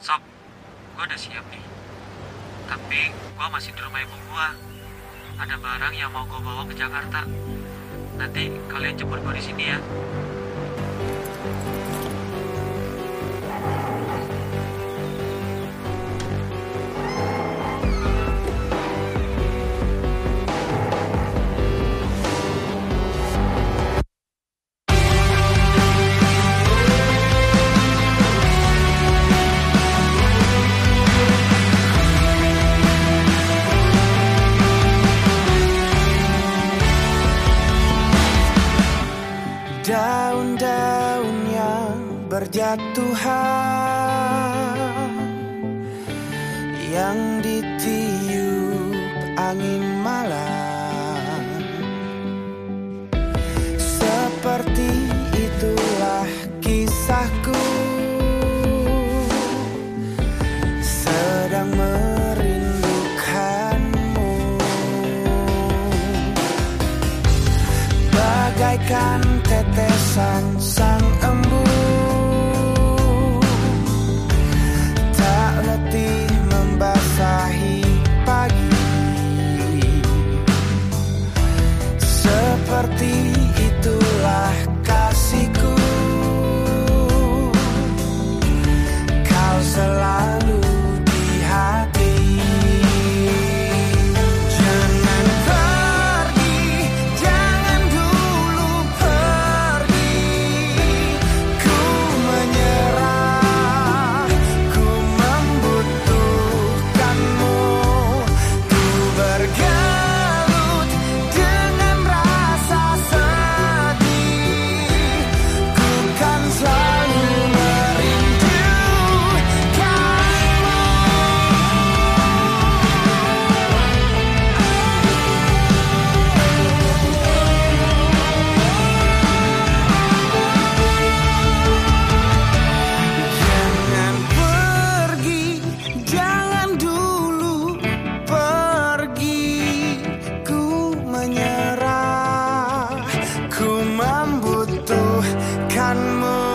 gue udah siap nih. Tapi gue masih di rumah ibu gue. Ada barang yang mau gue bawa ke Jakarta. Nanti kalian jemput gue di sini ya. Daun-daun yang berjatuhan Yang ditiup angin malam bagaikan tetesan sang embun tak lelah membasahi pagi. seperti itulah kasihku Kau selalu more